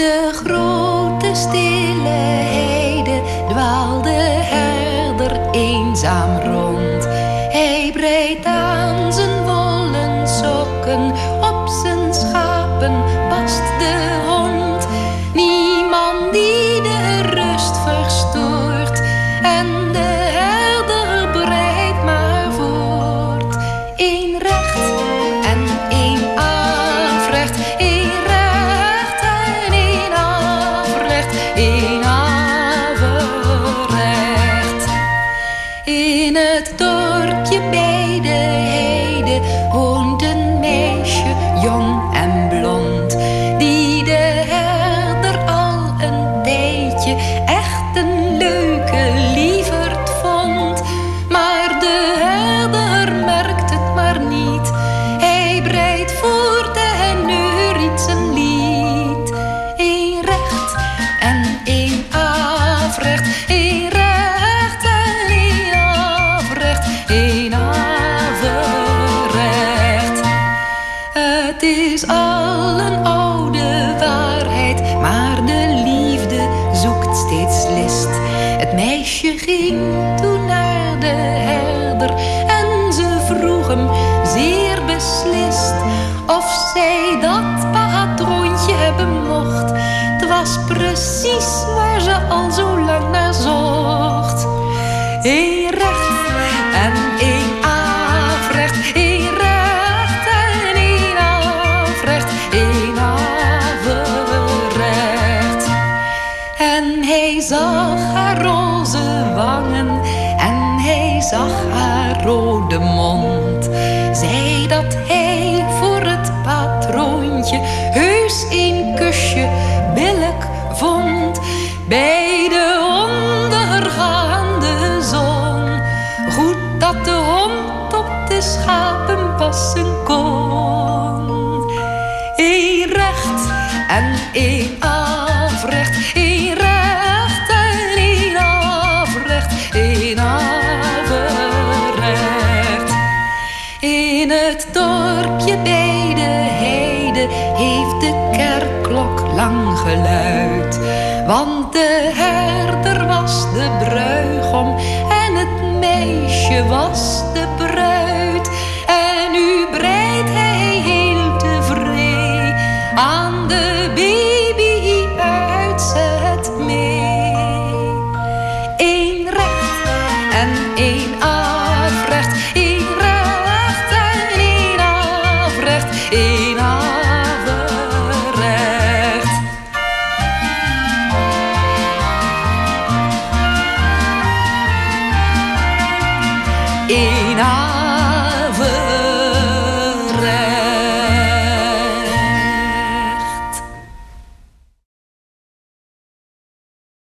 de grote steen. Averecht. In het dorpje bij de heide woont een meisje, jong en blond, die de herder al een tijdje echt een leuke lieverd mocht. Het was precies waar ze al zo lang naar zocht. Eén recht en één afrecht, één recht en één afrecht, averecht. En hij zag haar roze wangen en hij zag haar rode mond. Zei dat hij voor het patroontje een kusje billijk vond. Bij de ondergaande zon. Goed dat de hond op de schapen passen kon. Eén recht en één afrecht, heeft de kerkklok lang geluid. Want de herder was de bruigom en het meisje was de bruid. Eén averecht.